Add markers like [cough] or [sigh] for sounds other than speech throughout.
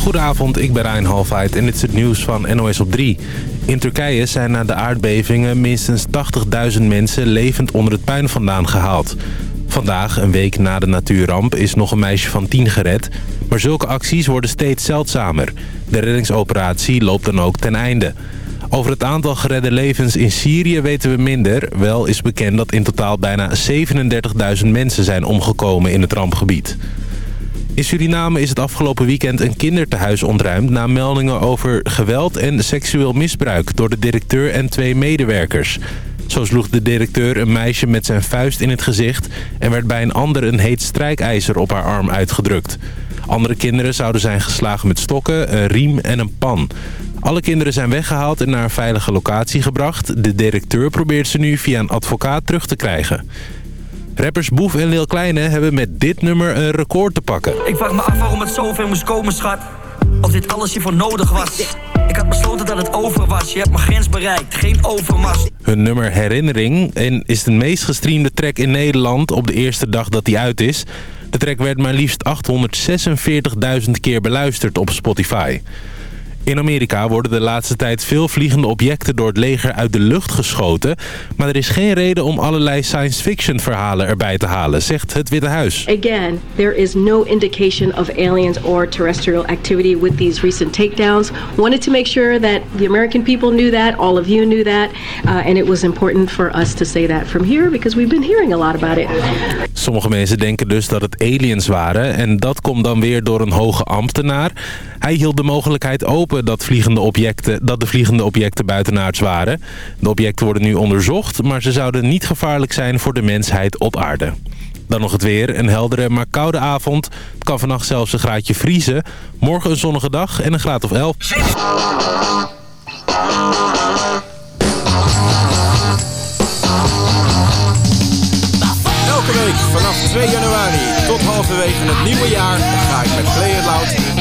Goedenavond, ik ben Rijn Halfheid en dit is het nieuws van NOS op 3. In Turkije zijn na de aardbevingen minstens 80.000 mensen levend onder het puin vandaan gehaald. Vandaag, een week na de natuurramp, is nog een meisje van 10 gered. Maar zulke acties worden steeds zeldzamer. De reddingsoperatie loopt dan ook ten einde. Over het aantal geredde levens in Syrië weten we minder. Wel is bekend dat in totaal bijna 37.000 mensen zijn omgekomen in het rampgebied. In Suriname is het afgelopen weekend een kindertehuis ontruimd... na meldingen over geweld en seksueel misbruik door de directeur en twee medewerkers. Zo sloeg de directeur een meisje met zijn vuist in het gezicht... en werd bij een ander een heet strijkijzer op haar arm uitgedrukt. Andere kinderen zouden zijn geslagen met stokken, een riem en een pan. Alle kinderen zijn weggehaald en naar een veilige locatie gebracht. De directeur probeert ze nu via een advocaat terug te krijgen. Rappers Boef en Lil Kleine hebben met dit nummer een record te pakken. Ik vraag me af waarom het zover moest komen, schat. Of dit alles hiervoor nodig was. Ik had besloten dat het over was. Je hebt mijn grens bereikt, geen overmast. Hun nummer Herinnering en is de meest gestreamde track in Nederland op de eerste dag dat die uit is. De track werd maar liefst 846.000 keer beluisterd op Spotify. In Amerika worden de laatste tijd veel vliegende objecten door het leger uit de lucht geschoten. Maar er is geen reden om allerlei science fiction verhalen erbij te halen, zegt het Witte Huis. Again, there is no indication of aliens or terrestrial activity with these recent takedowns. Wanted to make sure that the American people knew that, all of you knew that. Uh, and it was important for us to say that from here because we've been hearing a lot about it. Sommige mensen denken dus dat het aliens waren en dat komt dan weer door een hoge ambtenaar. Hij hield de mogelijkheid open dat, vliegende objecten, dat de vliegende objecten buitenaards waren. De objecten worden nu onderzocht, maar ze zouden niet gevaarlijk zijn voor de mensheid op aarde. Dan nog het weer. Een heldere, maar koude avond. Het kan vannacht zelfs een graadje vriezen. Morgen een zonnige dag en een graad of 11. Elke week vanaf 2 januari tot halverwege het nieuwe jaar ga ik met Play Loud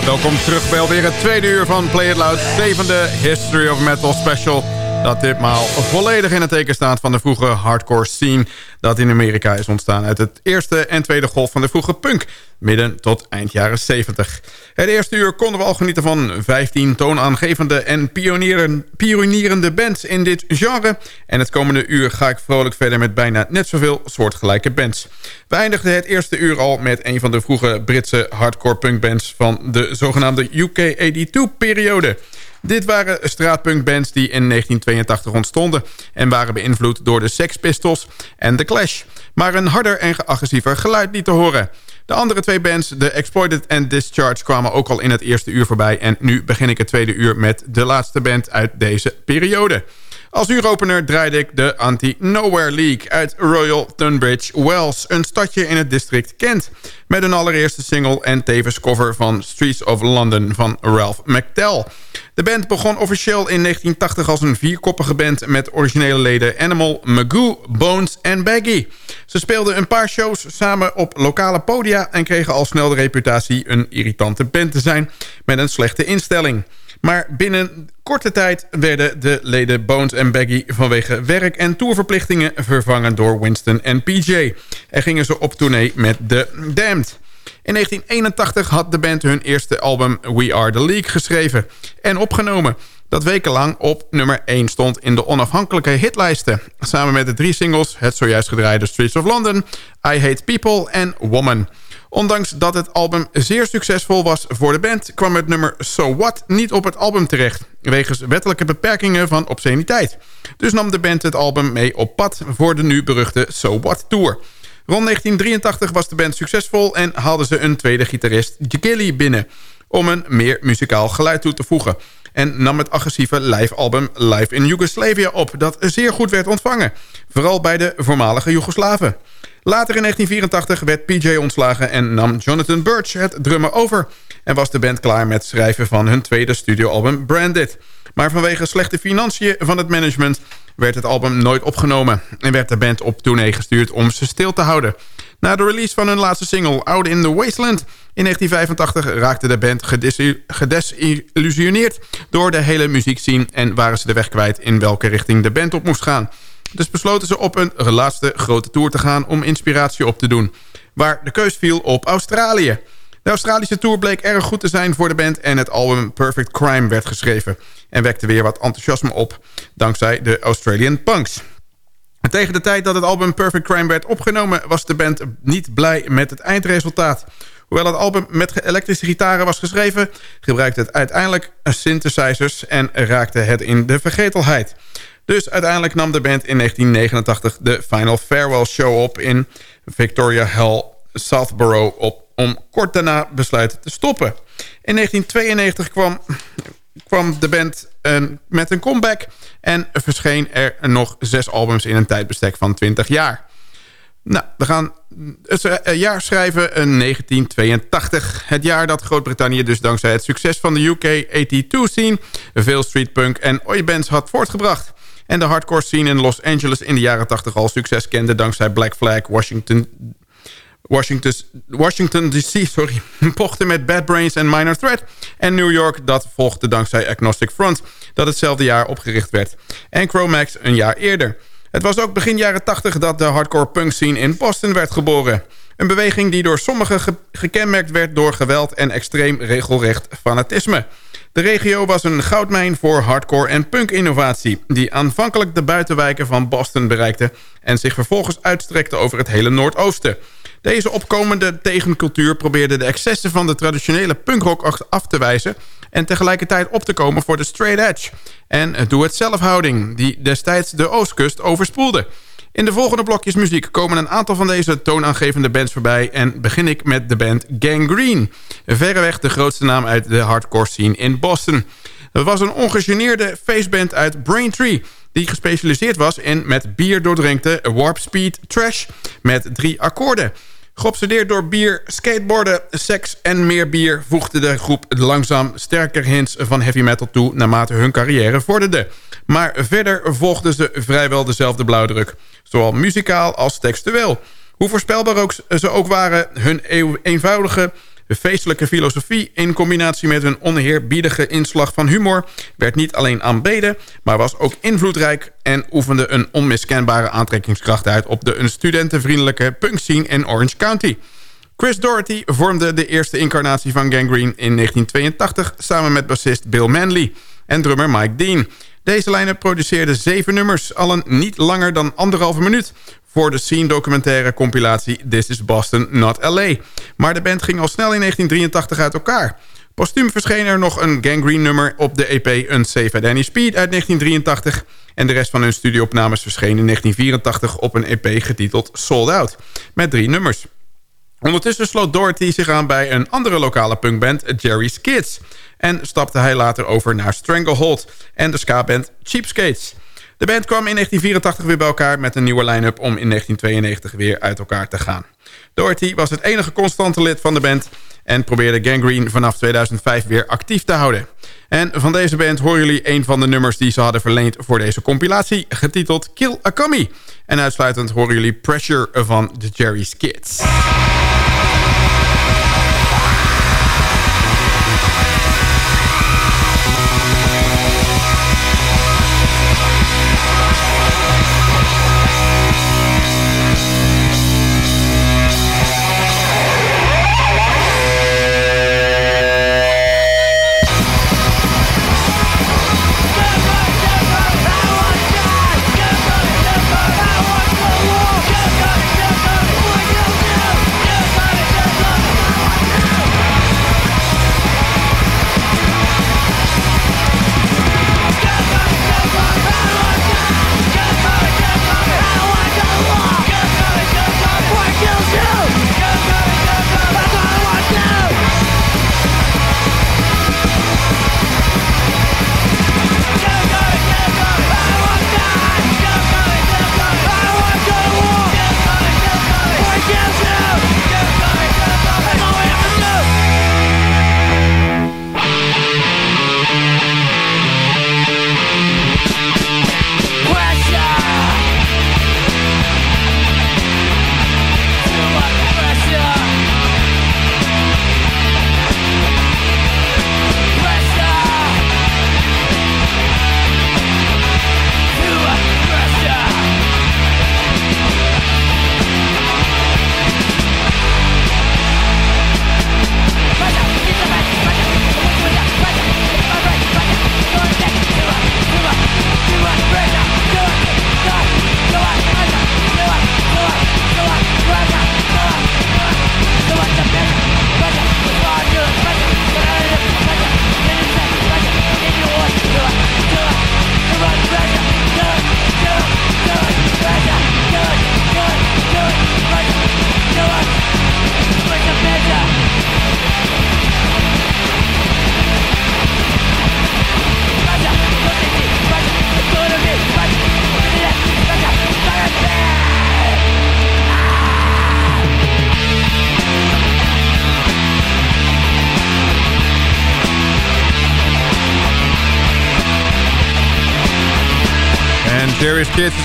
Welkom terug bij alweer het tweede uur van Play It Loud. Zevende History of Metal Special. Dat ditmaal volledig in het teken staat van de vroege hardcore scene... dat in Amerika is ontstaan uit het eerste en tweede golf van de vroege punk... midden tot eind jaren 70. Het eerste uur konden we al genieten van 15 toonaangevende en pionierende bands in dit genre. En het komende uur ga ik vrolijk verder met bijna net zoveel soortgelijke bands. We eindigden het eerste uur al met een van de vroege Britse hardcore punkbands... van de zogenaamde UK82-periode... Dit waren straatpunkbands die in 1982 ontstonden... en waren beïnvloed door de Sex Pistols en The Clash... maar een harder en agressiever geluid niet te horen. De andere twee bands, The Exploited en Discharge... kwamen ook al in het eerste uur voorbij... en nu begin ik het tweede uur met de laatste band uit deze periode. Als uuropener draaide ik de Anti-Nowhere League uit Royal Tunbridge Wells... een stadje in het district Kent... met een allereerste single en tevens cover van Streets of London van Ralph McTell. De band begon officieel in 1980 als een vierkoppige band... met originele leden Animal, Magoo, Bones en Baggy. Ze speelden een paar shows samen op lokale podia... en kregen al snel de reputatie een irritante band te zijn... met een slechte instelling. Maar binnen korte tijd werden de leden Bones en Baggy... vanwege werk- en tourverplichtingen vervangen door Winston en PJ. En gingen ze op tournee met The Damned. In 1981 had de band hun eerste album We Are The League geschreven en opgenomen... dat wekenlang op nummer 1 stond in de onafhankelijke hitlijsten. Samen met de drie singles, het zojuist gedraaide Streets of London... I Hate People en Woman... Ondanks dat het album zeer succesvol was voor de band... kwam het nummer So What niet op het album terecht... wegens wettelijke beperkingen van obsceniteit. Dus nam de band het album mee op pad voor de nu beruchte So What Tour... Rond 1983 was de band succesvol en haalden ze een tweede gitarist, Gilly, binnen... om een meer muzikaal geluid toe te voegen. En nam het agressieve live-album Live in Yugoslavia op... dat zeer goed werd ontvangen, vooral bij de voormalige Joegoslaven. Later in 1984 werd PJ ontslagen en nam Jonathan Birch het drummen over... en was de band klaar met schrijven van hun tweede studioalbum Branded. Maar vanwege slechte financiën van het management werd het album nooit opgenomen... en werd de band op tournee gestuurd om ze stil te houden. Na de release van hun laatste single Out in the Wasteland in 1985 raakte de band gedesillusioneerd door de hele muziekscene... en waren ze de weg kwijt in welke richting de band op moest gaan. Dus besloten ze op een laatste grote tour te gaan om inspiratie op te doen... waar de keus viel op Australië... De Australische tour bleek erg goed te zijn voor de band... en het album Perfect Crime werd geschreven... en wekte weer wat enthousiasme op... dankzij de Australian Punks. Tegen de tijd dat het album Perfect Crime werd opgenomen... was de band niet blij met het eindresultaat. Hoewel het album met elektrische gitaren was geschreven... gebruikte het uiteindelijk synthesizers... en raakte het in de vergetelheid. Dus uiteindelijk nam de band in 1989 de Final Farewell Show op... in Victoria Hall, Southborough op om kort daarna besluiten te stoppen. In 1992 kwam, kwam de band een, met een comeback... en verscheen er nog zes albums in een tijdbestek van 20 jaar. Nou, we gaan het eh, jaar schrijven in 1982. Het jaar dat Groot-Brittannië dus dankzij het succes van de UK 82-scene... veel streetpunk en oi-bands had voortgebracht. En de hardcore scene in Los Angeles in de jaren 80 al succes kende... dankzij Black Flag, Washington Washington, Washington DC sorry, [laughs] pochten met Bad Brains en Minor Threat. En New York, dat volgde dankzij Agnostic Front... dat hetzelfde jaar opgericht werd. En Chromax een jaar eerder. Het was ook begin jaren 80 dat de hardcore punk scene in Boston werd geboren. Een beweging die door sommigen gekenmerkt werd door geweld en extreem regelrecht fanatisme. De regio was een goudmijn voor hardcore en punk-innovatie... die aanvankelijk de buitenwijken van Boston bereikte... en zich vervolgens uitstrekte over het hele Noordoosten. Deze opkomende tegencultuur probeerde de excessen van de traditionele punkrock af te wijzen... en tegelijkertijd op te komen voor de straight edge en doe-het-zelf-houding... die destijds de Oostkust overspoelde. In de volgende blokjes muziek komen een aantal van deze toonaangevende bands voorbij... en begin ik met de band Gangrene. Verreweg de grootste naam uit de hardcore scene in Boston. Het was een ongegeneerde feestband uit Braintree die gespecialiseerd was in met bier doordrenkte warp speed trash met drie akkoorden. Geobsedeerd door bier, skateboarden, seks en meer bier... voegde de groep langzaam sterker hints van heavy metal toe... naarmate hun carrière vorderde. Maar verder volgden ze vrijwel dezelfde blauwdruk. Zowel muzikaal als textueel. Hoe voorspelbaar ook ze ook waren... hun eenvoudige feestelijke filosofie in combinatie met een oneerbiedige inslag van humor... werd niet alleen aanbeden, maar was ook invloedrijk... en oefende een onmiskenbare aantrekkingskracht uit... op de een studentenvriendelijke punkscene in Orange County... Chris Doherty vormde de eerste incarnatie van Gangrene in 1982... samen met bassist Bill Manley en drummer Mike Dean. Deze line produceerde zeven nummers, allen niet langer dan anderhalve minuut... voor de scene-documentaire compilatie This is Boston, Not L.A. Maar de band ging al snel in 1983 uit elkaar... Postuum verscheen er nog een Gangrene-nummer op de EP Unsafe at Any Speed uit 1983... en de rest van hun studioopnames verscheen in 1984 op een EP getiteld Sold Out... met drie nummers. Ondertussen sloot Doherty zich aan bij een andere lokale punkband, Jerry's Kids... en stapte hij later over naar Stranglehold en de ska-band Cheapskates. De band kwam in 1984 weer bij elkaar met een nieuwe line-up... om in 1992 weer uit elkaar te gaan. Doherty was het enige constante lid van de band... en probeerde Gangrene vanaf 2005 weer actief te houden. En van deze band horen jullie een van de nummers die ze hadden verleend voor deze compilatie... getiteld Kill a. En uitsluitend horen jullie Pressure van The Jerry's Kids. Kids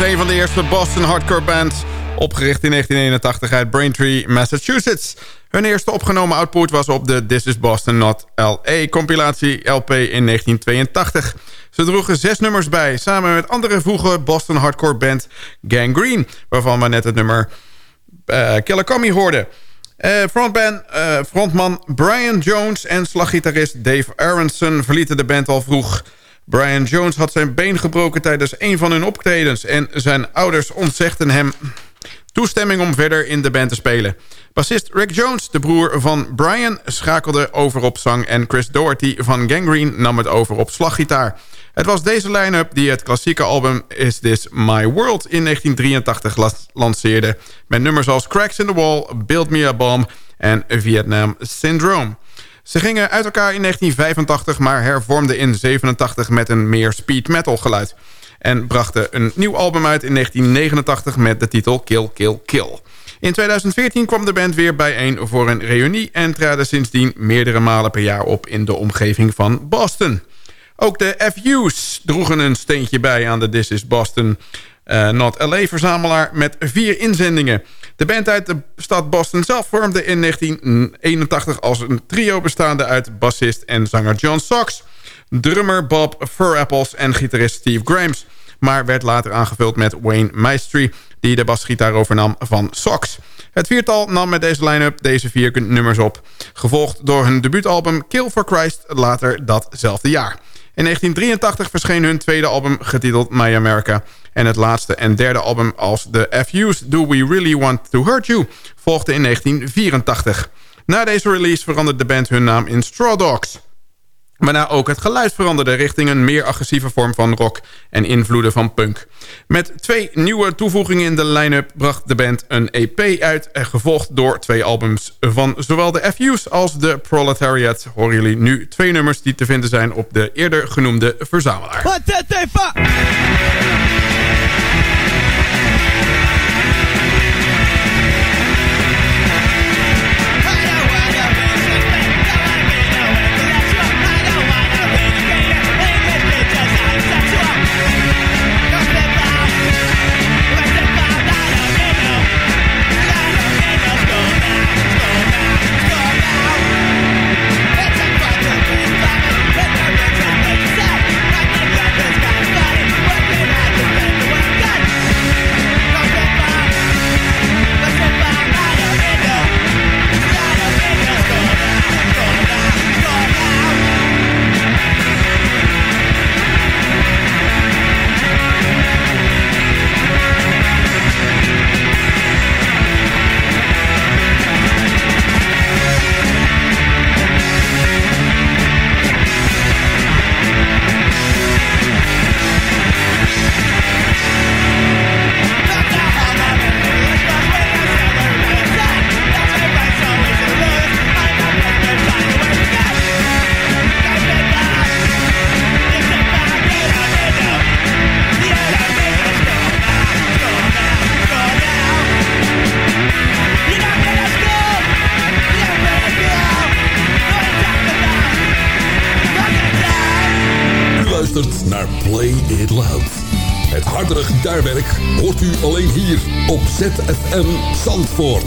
een van de eerste Boston hardcore bands... opgericht in 1981 uit Braintree, Massachusetts. Hun eerste opgenomen output was op de This is Boston Not L.A. compilatie LP in 1982. Ze droegen zes nummers bij, samen met andere vroege Boston hardcore band Gangrene... waarvan we net het nummer uh, Killer Commie hoorden... Frontman, uh, frontman Brian Jones en slaggitarist Dave Aronson verlieten de band al vroeg. Brian Jones had zijn been gebroken tijdens een van hun optredens... en zijn ouders ontzegden hem toestemming om verder in de band te spelen. Bassist Rick Jones, de broer van Brian, schakelde over op zang... en Chris Doherty van Gangrene nam het over op slaggitaar. Het was deze line-up die het klassieke album Is This My World in 1983 lanceerde... met nummers als Cracks in the Wall, Build Me a Bomb en Vietnam Syndrome. Ze gingen uit elkaar in 1985, maar hervormden in 87 met een meer speed metal geluid. En brachten een nieuw album uit in 1989 met de titel Kill Kill Kill. In 2014 kwam de band weer bijeen voor een reunie... en traden sindsdien meerdere malen per jaar op in de omgeving van Boston. Ook de FU's droegen een steentje bij aan de This is Boston uh, Not LA-verzamelaar met vier inzendingen. De band uit de stad Boston zelf vormde in 1981 als een trio bestaande uit bassist en zanger John Sox... drummer Bob Furapples en gitarist Steve Grimes... maar werd later aangevuld met Wayne Maestri... die de basgitaar overnam van Sox... Het viertal nam met deze line-up deze vier nummers op. Gevolgd door hun debuutalbum Kill for Christ later datzelfde jaar. In 1983 verscheen hun tweede album getiteld My America. En het laatste en derde album als The FU's Do We Really Want To Hurt You volgde in 1984. Na deze release veranderde de band hun naam in Straw Dogs. Waarna ook het geluid veranderde richting een meer agressieve vorm van rock en invloeden van punk. Met twee nieuwe toevoegingen in de line-up bracht de band een EP uit... gevolgd door twee albums van zowel de FU's als de Proletariat. Horen jullie nu twee nummers die te vinden zijn op de eerder genoemde verzamelaar. What ZFM Zandvoort.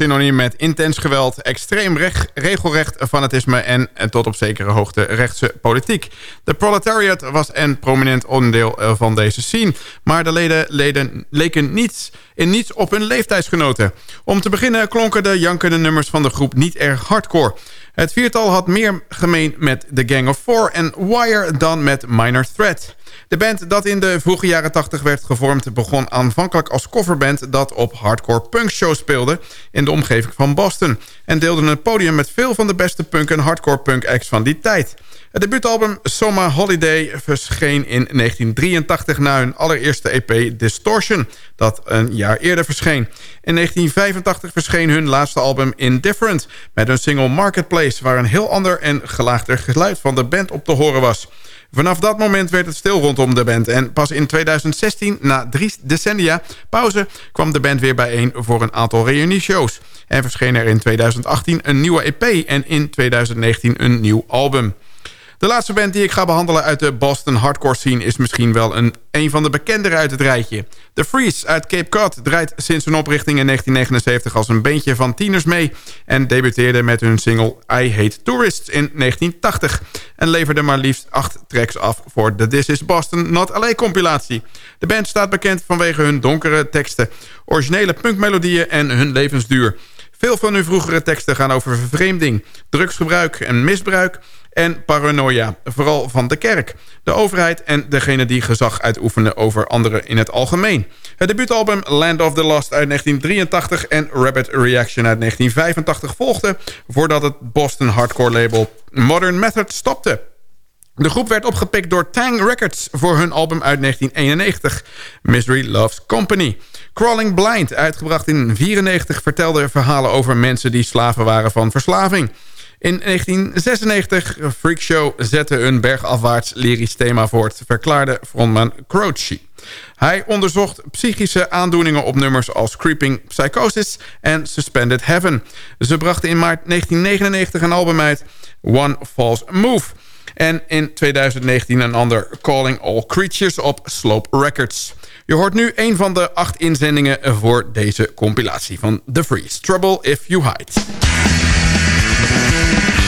Synoniem met intens geweld, extreem recht, regelrecht fanatisme en, en tot op zekere hoogte rechtse politiek. De proletariat was een prominent onderdeel eh, van deze scene, maar de leden, leden leken niets, in niets op hun leeftijdsgenoten. Om te beginnen klonken de jankende nummers van de groep niet erg hardcore. Het viertal had meer gemeen met The Gang of Four en Wire dan met Minor Threat. De band dat in de vroege jaren 80 werd gevormd... begon aanvankelijk als coverband dat op hardcore punk shows speelde... in de omgeving van Boston... en deelde een podium met veel van de beste punk en hardcore punk acts van die tijd. Het debuutalbum Summer Holiday verscheen in 1983 na hun allereerste EP Distortion, dat een jaar eerder verscheen. In 1985 verscheen hun laatste album Indifferent met een single Marketplace... waar een heel ander en gelaagder geluid van de band op te horen was. Vanaf dat moment werd het stil rondom de band. En pas in 2016, na drie decennia pauze... kwam de band weer bijeen voor een aantal reunieshows. En verscheen er in 2018 een nieuwe EP en in 2019 een nieuw album. De laatste band die ik ga behandelen uit de Boston hardcore scene... is misschien wel een, een van de bekendere uit het rijtje. The Freeze uit Cape Cod draait sinds hun oprichting in 1979... als een bandje van tieners mee... en debuteerde met hun single I Hate Tourists in 1980... en leverde maar liefst acht tracks af voor de This Is Boston Not LA compilatie. De band staat bekend vanwege hun donkere teksten... originele punkmelodieën en hun levensduur... Veel van hun vroegere teksten gaan over vervreemding, drugsgebruik en misbruik en paranoia, vooral van de kerk, de overheid en degene die gezag uitoefenen over anderen in het algemeen. Het debuutalbum Land of the Lost uit 1983 en Rabbit Reaction uit 1985 volgde voordat het Boston hardcore label Modern Method stopte. De groep werd opgepikt door Tang Records voor hun album uit 1991, Misery Loves Company. Crawling Blind, uitgebracht in 1994, vertelde verhalen over mensen die slaven waren van verslaving. In 1996, Freakshow zette een bergafwaarts lyrisch thema voort... verklaarde frontman Croce. Hij onderzocht psychische aandoeningen op nummers als Creeping Psychosis en Suspended Heaven. Ze brachten in maart 1999 een album uit, One False Move... En in 2019 een ander Calling All Creatures op Slope Records. Je hoort nu een van de acht inzendingen voor deze compilatie van The Freeze. Trouble If You Hide. Way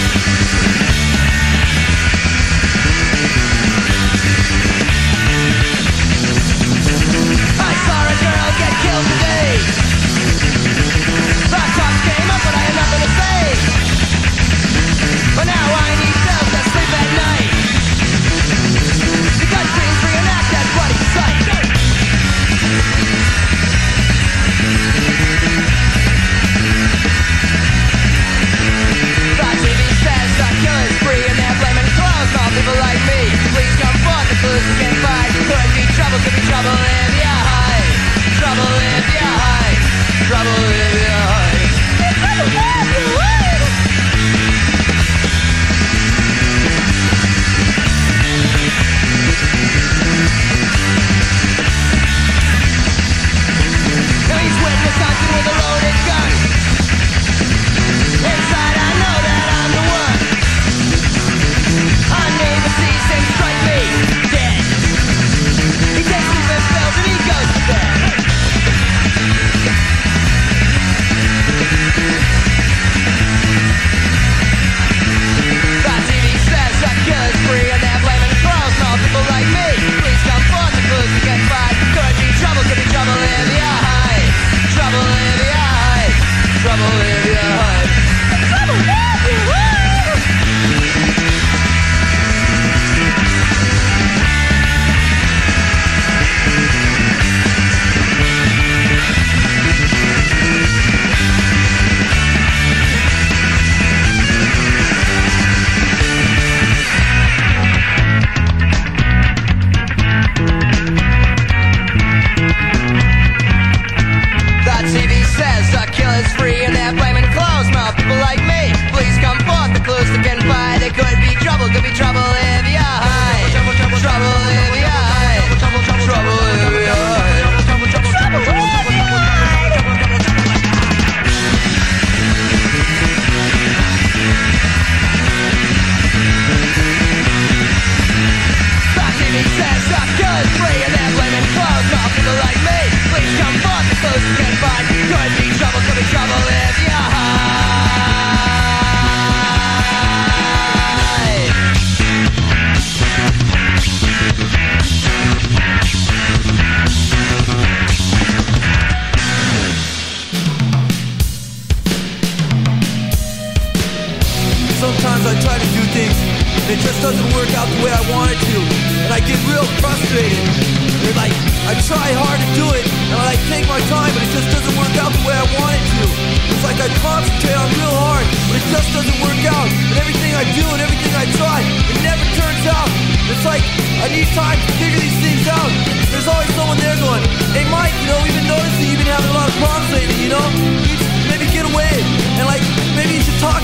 need time to figure these things out. There's always someone there going, hey Mike, you know, we've been noticing you've been having a lot of problems lately, you know?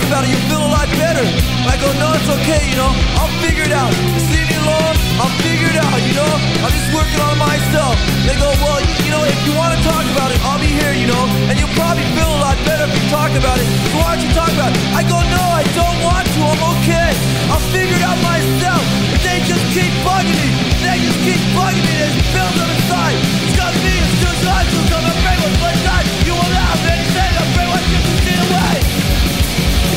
About it, you'll feel a lot better. I go, oh, no, it's okay, you know, I'll figure it out. Just leave me alone, I'll figure it out, you know? I'm just working on myself. They go, well, you know, if you want to talk about it, I'll be here, you know? And you'll probably feel a lot better if you talk about it. So why don't you talk about it? I go, no, I don't want to, I'm okay. I'll figure it out myself. But they just keep bugging me. They just keep bugging me. There's on the side. It's got me, it's just I, so come and pray with side. You will not have anything, I pray what you see away.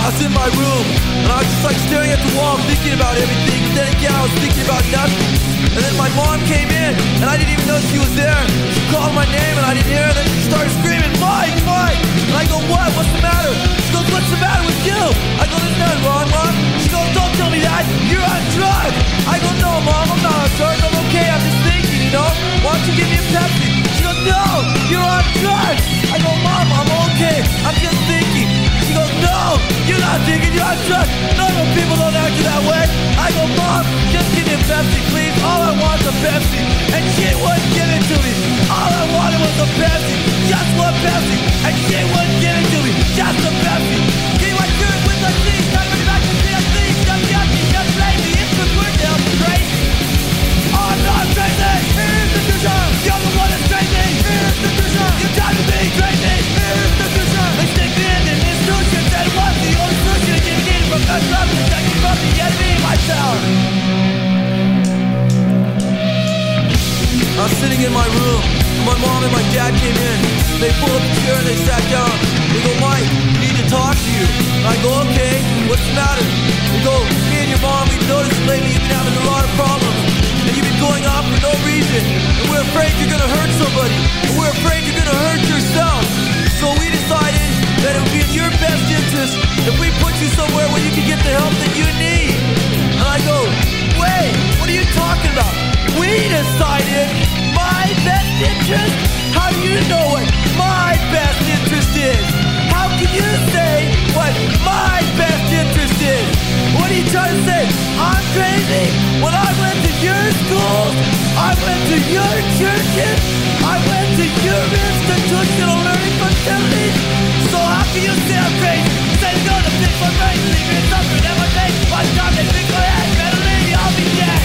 I was in my room, and I was just like staring at the wall, thinking about everything. But then again, I was thinking about nothing. And then my mom came in, and I didn't even know she was there. She called my name, and I didn't hear her. Then she started screaming, Mike, Mike! And I go, what? What's the matter? She goes, what's the matter with you? I go, there's nothing wrong, Mom. She goes, don't tell me that. You're on drugs. I go, no, Mom, I'm not on drugs. I'm okay. I'm just thinking, you know? Why don't you give me a Pepsi? She goes, no, you're on drugs. I go, Mom, I'm okay. I'm just thinking. No, you're not thinking, you're drugs. Normal people don't act that way. I go, Mom, just give me a Pepsi, please. All I want is a Pepsi. And she wouldn't give it to me. All I wanted was a Pepsi. Just one Pepsi. And she wouldn't give it to me. Just a Pepsi. He went through it with the thing. Got me back to see a thing. Just yucky, just lazy. It's the word now, crazy. I'm not crazy. Here's the vision. You're the one that's crazy. Here's They pulled up a chair and they sat down. They go, Mike, we need to talk to you. I go, okay, what's the matter? They go, me and your mom, we've noticed lately you've been having a lot of problems. And you've been going off for no reason. And we're afraid you're gonna hurt somebody. And we're afraid you're gonna hurt yourself. So we decided that it would be in your best interest if we put you somewhere where you can get the help that you need. And I go, wait, what are you talking about? We decided my best interest? I'm? When I went to your schools, I went to your churches, I went to your institutional learning facilities. So how can you say I'm crazy? Say to go to fix my brain, leave me suffering face. By the time they fix my head, better leave I'll be dead.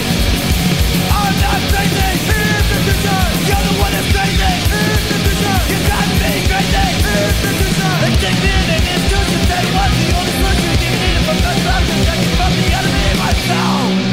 I'm not crazy. Here's the vision. You're the one that's crazy. Here's the vision. You got me crazy. Here's the vision. They take me in an institution. They the only. Give me it from the love. Protect from the enemy myself.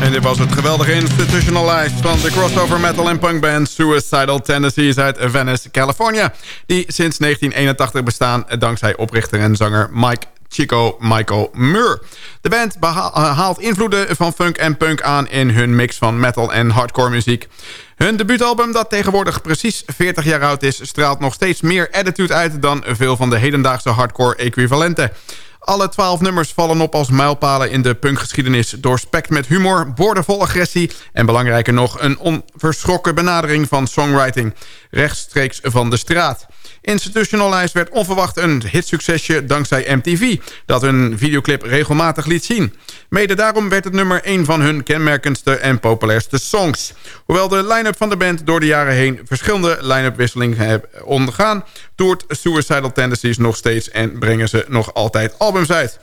En dit was het geweldige institutionalized van de crossover metal en punk band Suicidal Tendencies uit Venice, California. Die sinds 1981 bestaan dankzij oprichter en zanger Mike Chico Michael Murr. De band haalt invloeden van funk en punk aan in hun mix van metal en hardcore muziek. Hun debuutalbum, dat tegenwoordig precies 40 jaar oud is... straalt nog steeds meer attitude uit dan veel van de hedendaagse hardcore equivalenten. Alle twaalf nummers vallen op als mijlpalen in de punkgeschiedenis... doorspekt met humor, boordevol agressie... en belangrijker nog een onverschrokken benadering van songwriting... rechtstreeks van de straat. Institutionalized werd onverwacht een hitsuccesje dankzij MTV... dat hun videoclip regelmatig liet zien. Mede daarom werd het nummer een van hun kenmerkendste en populairste songs. Hoewel de line-up van de band door de jaren heen... verschillende line-up wisselingen hebben ondergaan... toert Suicidal Tendencies nog steeds... en brengen ze nog altijd albums uit.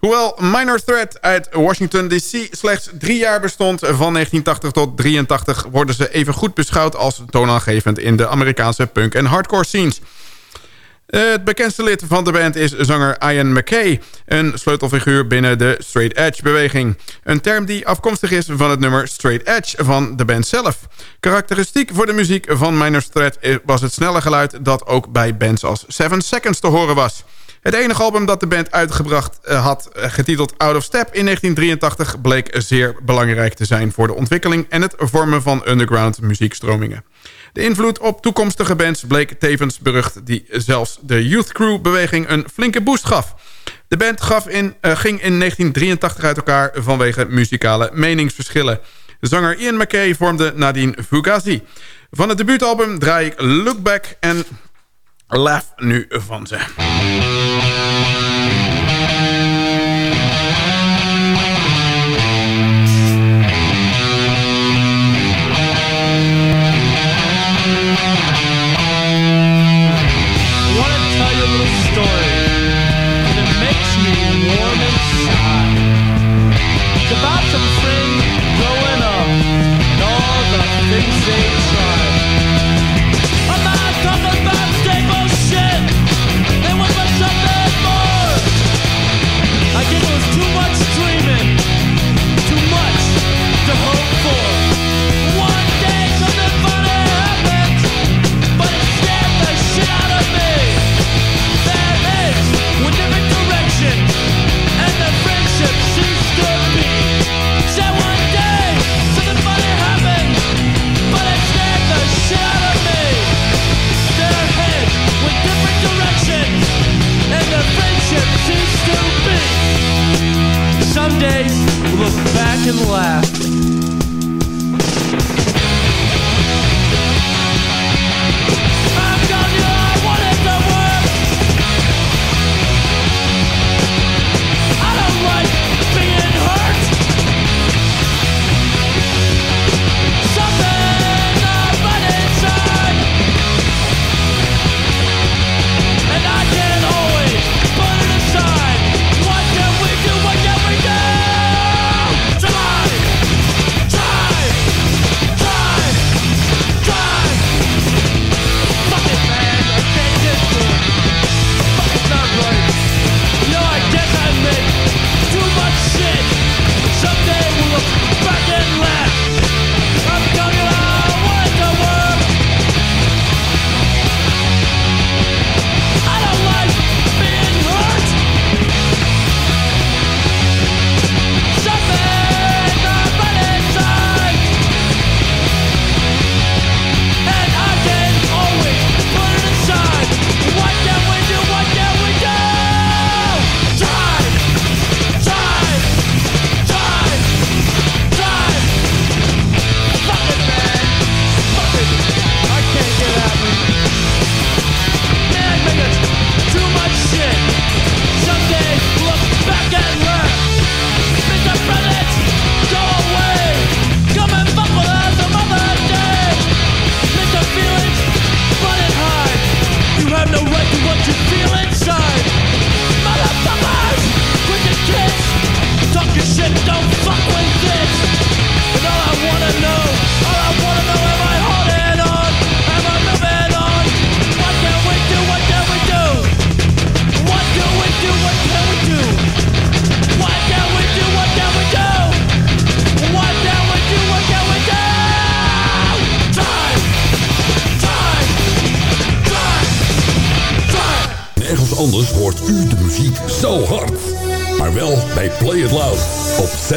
Hoewel Minor Threat uit Washington D.C. slechts drie jaar bestond... van 1980 tot 83 worden ze even goed beschouwd... als toonaangevend in de Amerikaanse punk- en hardcore scenes. Het bekendste lid van de band is zanger Ian McKay... een sleutelfiguur binnen de straight edge-beweging. Een term die afkomstig is van het nummer straight edge van de band zelf. Karakteristiek voor de muziek van Minor Threat was het snelle geluid... dat ook bij bands als Seven Seconds te horen was... Het enige album dat de band uitgebracht uh, had, uh, getiteld Out of Step in 1983... bleek zeer belangrijk te zijn voor de ontwikkeling... en het vormen van underground muziekstromingen. De invloed op toekomstige bands bleek tevens berucht... die zelfs de Youth Crew-beweging een flinke boost gaf. De band gaf in, uh, ging in 1983 uit elkaar vanwege muzikale meningsverschillen. Zanger Ian McKay vormde nadien Fugazi. Van het debuutalbum draai ik Look Back en Laugh nu van ze.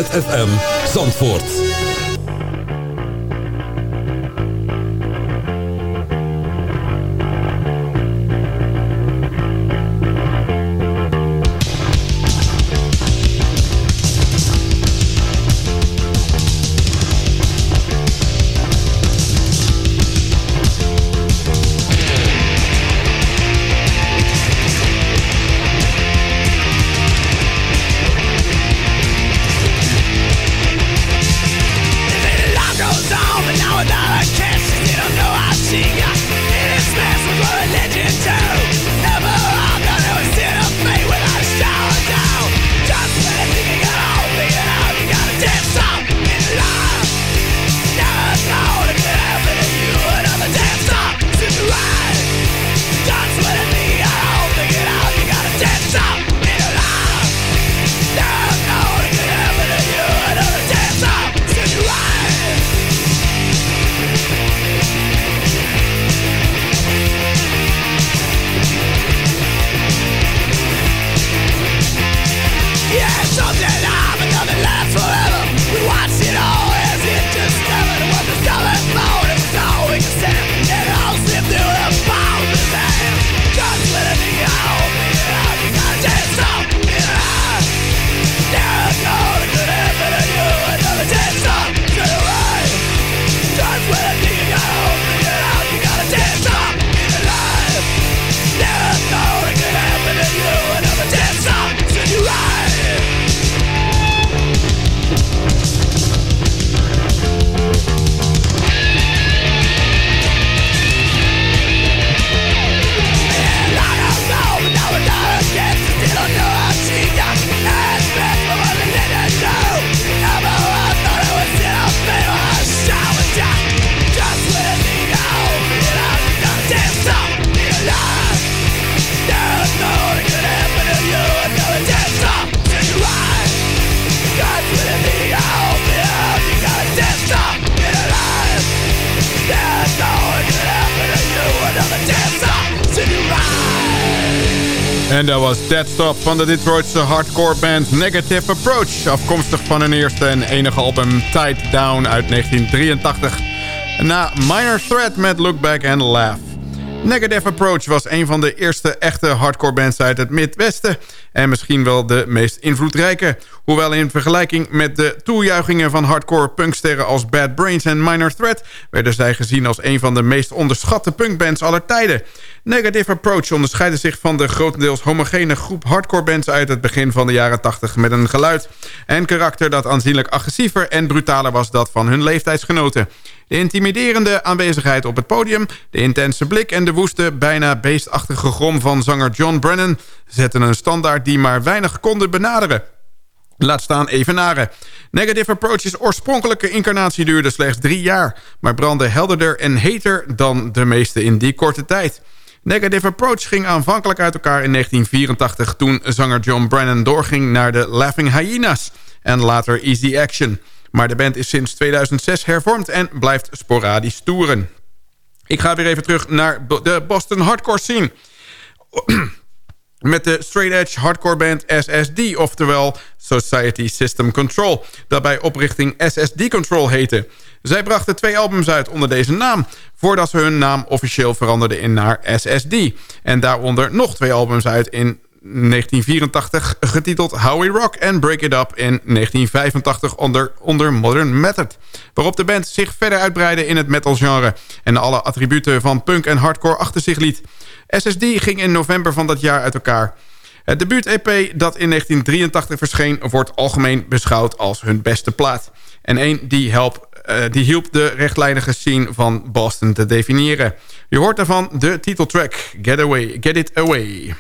ZFM Zandvoort. Dead Stop van de Detroitse hardcore band Negative Approach. Afkomstig van hun eerste en enige album Tied Down uit 1983. Na Minor Threat met Look Back and Laugh. Negative Approach was een van de eerste echte hardcore bands uit het Midwesten... en misschien wel de meest invloedrijke. Hoewel in vergelijking met de toejuichingen van hardcore punksterren als Bad Brains en Minor Threat... werden zij gezien als een van de meest onderschatte punkbands aller tijden. Negative Approach onderscheidde zich van de grotendeels homogene groep hardcore bands uit het begin van de jaren 80 met een geluid en karakter dat aanzienlijk agressiever en brutaler was dan van hun leeftijdsgenoten. De intimiderende aanwezigheid op het podium, de intense blik en de woeste, bijna beestachtige grom van zanger John Brennan zetten een standaard die maar weinig konden benaderen. Laat staan evenaren. Negative Approach's oorspronkelijke incarnatie duurde slechts drie jaar... maar brandde helderder en heter dan de meeste in die korte tijd. Negative Approach ging aanvankelijk uit elkaar in 1984... toen zanger John Brennan doorging naar de Laughing Hyenas... en later Easy Action. Maar de band is sinds 2006 hervormd en blijft sporadisch toeren. Ik ga weer even terug naar de Boston hardcore scene... met de straight edge hardcore band SSD, oftewel Society System Control, dat bij oprichting SSD Control heette. Zij brachten twee albums uit onder deze naam... voordat ze hun naam officieel veranderden in naar SSD. En daaronder nog twee albums uit in 1984 getiteld How We Rock en Break It Up in 1985 onder, onder Modern Method. Waarop de band zich verder uitbreidde in het metalgenre en alle attributen van punk en hardcore achter zich liet. SSD ging in november van dat jaar uit elkaar. Het debuut-EP dat in 1983 verscheen wordt algemeen beschouwd als hun beste plaat. En één die helpt uh, die hielp de rechtlijnige scene van Boston te definiëren. Je hoort daarvan de titeltrack Get Away, Get It Away.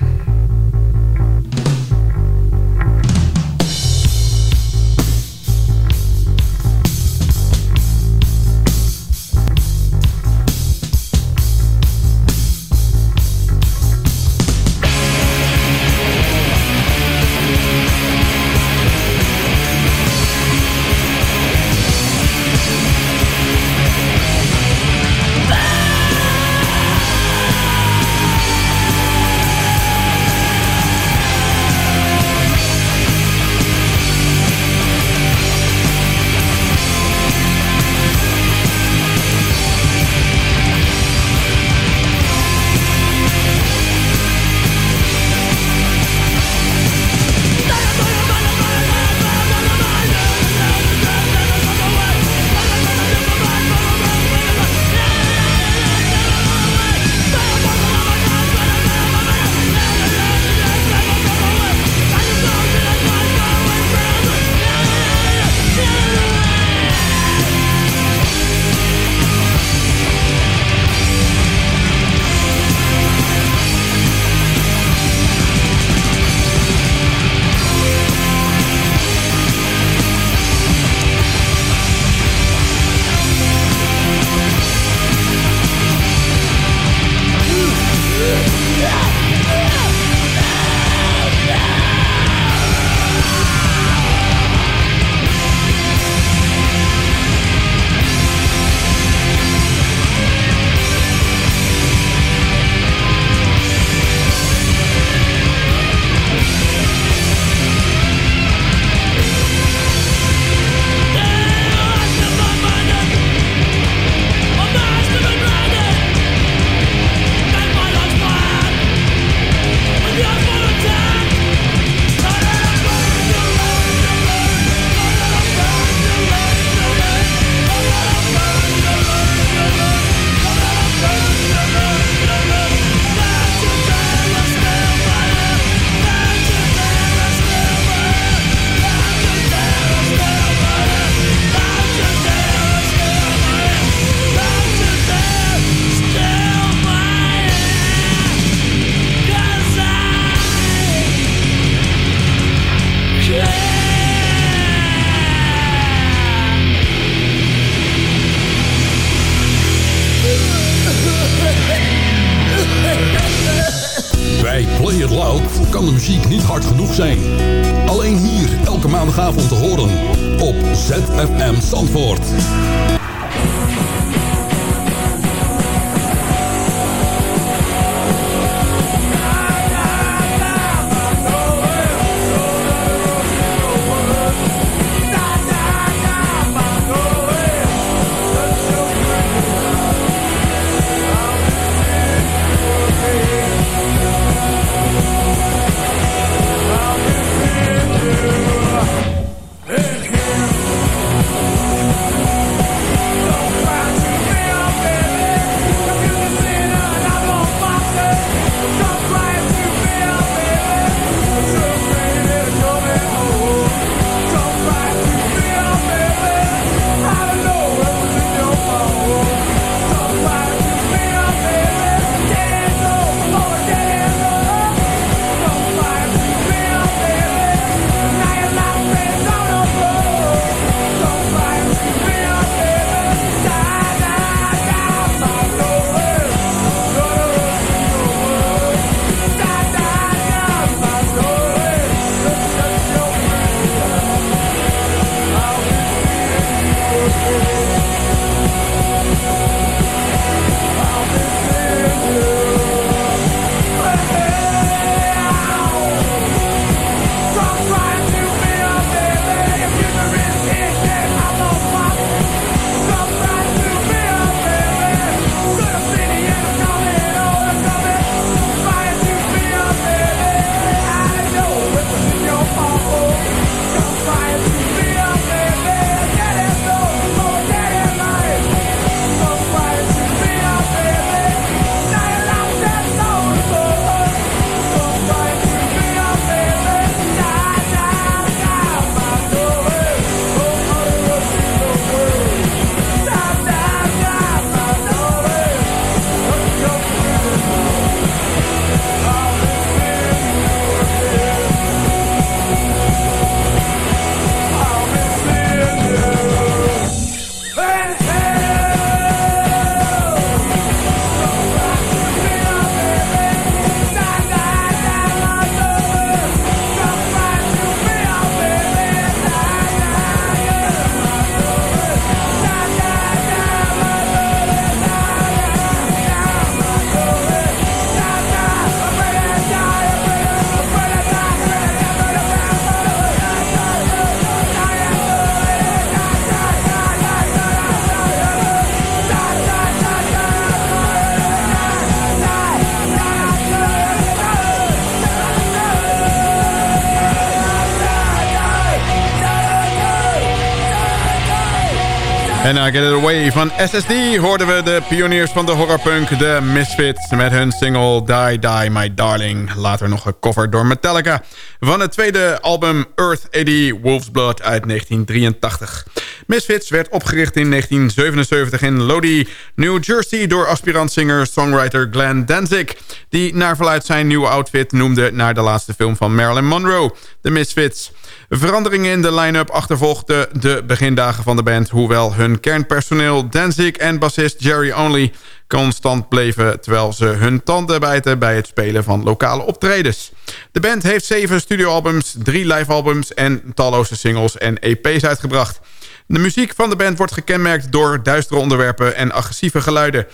En na Get It Away van SSD hoorden we de pioniers van de horrorpunk, de Misfits... met hun single Die Die My Darling. Later nog gecoverd door Metallica. Van het tweede album Earth 80 Wolf's Blood uit 1983. Misfits werd opgericht in 1977 in Lodi, New Jersey... door aspirant-singer-songwriter Glenn Danzig... die naar verluid zijn nieuwe outfit noemde naar de laatste film van Marilyn Monroe, The Misfits... Veranderingen in de line-up achtervolgden de begindagen van de band... hoewel hun kernpersoneel Danzig en bassist Jerry Only constant bleven... terwijl ze hun tanden bijten bij het spelen van lokale optredens. De band heeft zeven studioalbums, drie livealbums... en talloze singles en EP's uitgebracht. De muziek van de band wordt gekenmerkt door duistere onderwerpen en agressieve geluiden...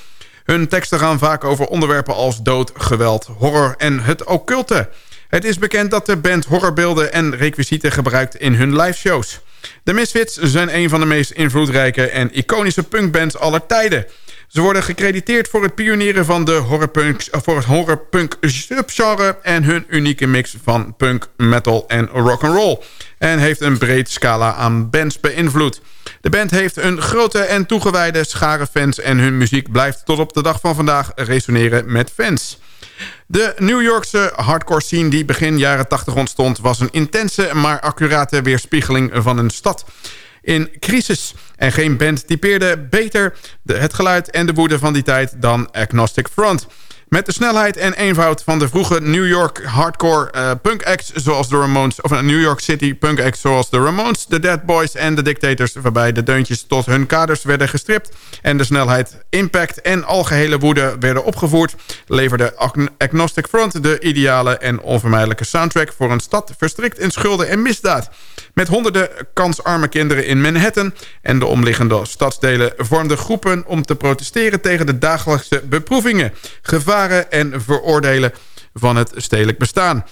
Hun teksten gaan vaak over onderwerpen als dood, geweld, horror en het occulte. Het is bekend dat de band horrorbeelden en requisieten gebruikt in hun liveshows. De Misfits zijn een van de meest invloedrijke en iconische punkbands aller tijden. Ze worden gecrediteerd voor het pionieren van de horrorpunk, voor het horrorpunk subgenre... en hun unieke mix van punk, metal en rock'n'roll. En heeft een breed scala aan bands beïnvloed. De band heeft een grote en toegewijde schare fans... en hun muziek blijft tot op de dag van vandaag resoneren met fans. De New Yorkse hardcore scene die begin jaren 80 ontstond... was een intense maar accurate weerspiegeling van een stad in crisis. En geen band typeerde beter het geluid en de woede van die tijd dan Agnostic Front... Met de snelheid en eenvoud van de vroege New York hardcore uh, punk acts zoals de Ramones... of New York City punk acts zoals de Ramones, de Dead Boys en de Dictators... waarbij de deuntjes tot hun kaders werden gestript... en de snelheid, impact en algehele woede werden opgevoerd... leverde Agnostic Front de ideale en onvermijdelijke soundtrack... voor een stad verstrikt in schulden en misdaad. Met honderden kansarme kinderen in Manhattan en de omliggende stadsdelen... vormden groepen om te protesteren tegen de dagelijkse beproevingen... gevaar en veroordelen van het stedelijk bestaan.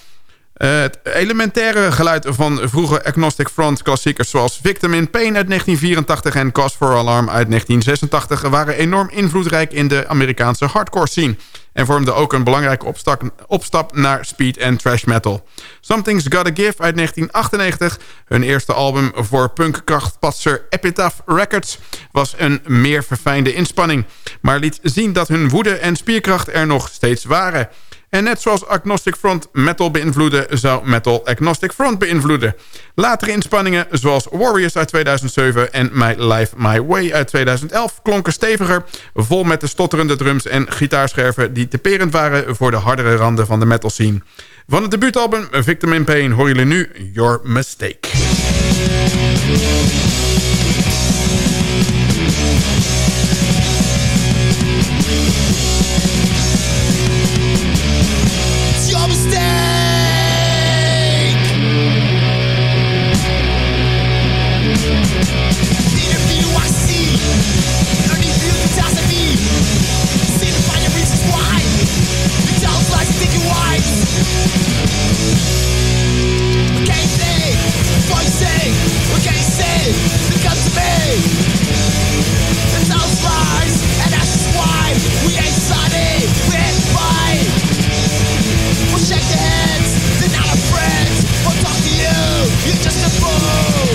Uh, het elementaire geluid van vroege Agnostic Front klassiekers... zoals Victim in Pain uit 1984 en Cause for Alarm uit 1986... waren enorm invloedrijk in de Amerikaanse hardcore scene... en vormden ook een belangrijke opstap, opstap naar speed en trash metal. Something's Gotta Give uit 1998, hun eerste album voor punkkrachtpatser Epitaph Records... was een meer verfijnde inspanning... maar liet zien dat hun woede en spierkracht er nog steeds waren... En net zoals Agnostic Front metal beïnvloeden... zou metal Agnostic Front beïnvloeden. Latere inspanningen zoals Warriors uit 2007... en My Life My Way uit 2011 klonken steviger... vol met de stotterende drums en gitaarscherven... die typerend waren voor de hardere randen van de metal scene. Van het debuutalbum Victim in Pain horen jullie nu Your Mistake. Maandagavond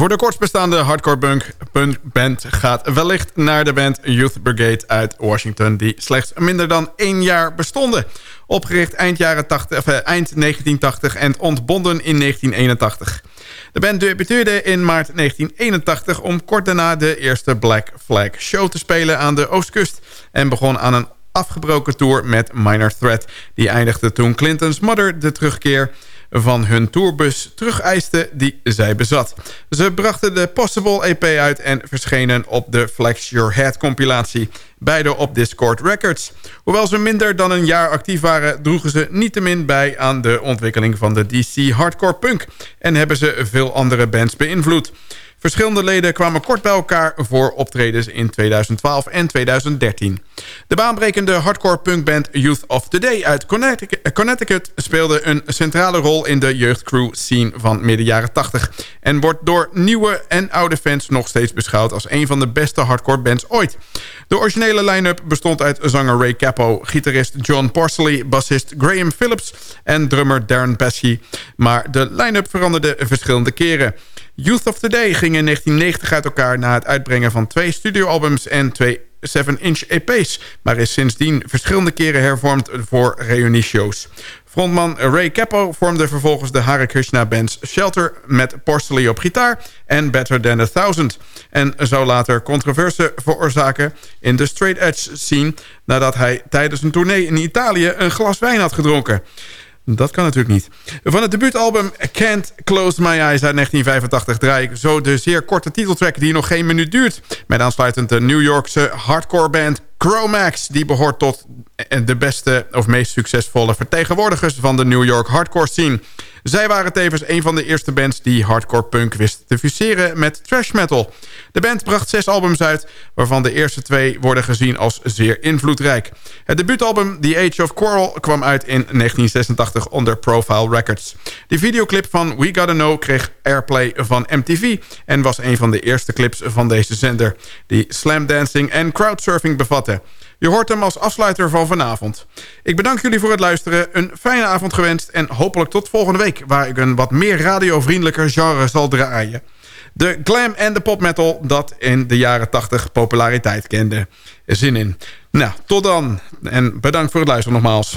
voor de kortstbestaande hardcore punk, band gaat wellicht naar de band Youth Brigade uit Washington... die slechts minder dan één jaar bestonden. Opgericht eind, jaren 80, of, eh, eind 1980 en ontbonden in 1981. De band debuteerde in maart 1981 om kort daarna de eerste Black Flag Show te spelen aan de Oostkust... en begon aan een afgebroken tour met Minor Threat. Die eindigde toen Clinton's Mother de terugkeer van hun tourbus terugeiste die zij bezat. Ze brachten de Possible EP uit en verschenen op de Flex Your Head compilatie. Beide op Discord Records. Hoewel ze minder dan een jaar actief waren... droegen ze niettemin bij aan de ontwikkeling van de DC hardcore punk... en hebben ze veel andere bands beïnvloed. Verschillende leden kwamen kort bij elkaar voor optredens in 2012 en 2013. De baanbrekende hardcore punkband Youth of the Day uit Connecticut speelde een centrale rol in de jeugdcrew scene van midden jaren 80 en wordt door nieuwe en oude fans nog steeds beschouwd als een van de beste hardcore bands ooit. De originele line-up bestond uit zanger Ray Capo, gitarist John Porcely, bassist Graham Phillips en drummer Darren Pesci. Maar de line-up veranderde verschillende keren. Youth of the Day ging in 1990 uit elkaar... na het uitbrengen van twee studioalbums en twee 7-inch EP's... maar is sindsdien verschillende keren hervormd voor reunieshows. Frontman Ray Capo vormde vervolgens de Hare Krishna bands Shelter... met Porcely op gitaar en Better Than a Thousand... en zou later controverse veroorzaken in de straight edge scene... nadat hij tijdens een tournee in Italië een glas wijn had gedronken... Dat kan natuurlijk niet. Van het debuutalbum Can't Close My Eyes uit 1985 draai ik zo de zeer korte titeltrack die nog geen minuut duurt. Met aansluitend de New Yorkse hardcore band Chromax. Die behoort tot de beste of meest succesvolle vertegenwoordigers van de New York hardcore scene. Zij waren tevens een van de eerste bands die hardcore punk wist te fuseren met thrash metal. De band bracht zes albums uit, waarvan de eerste twee worden gezien als zeer invloedrijk. Het debuutalbum The Age of Quarrel kwam uit in 1986 onder Profile Records. De videoclip van We Gotta Know kreeg airplay van MTV... en was een van de eerste clips van deze zender... die slam dancing en crowdsurfing bevatte. Je hoort hem als afsluiter van vanavond. Ik bedank jullie voor het luisteren, een fijne avond gewenst... en hopelijk tot volgende week... waar ik een wat meer radiovriendelijker genre zal draaien. De glam en de popmetal dat in de jaren 80 populariteit kende. Zin in. Nou, tot dan. En bedankt voor het luisteren nogmaals.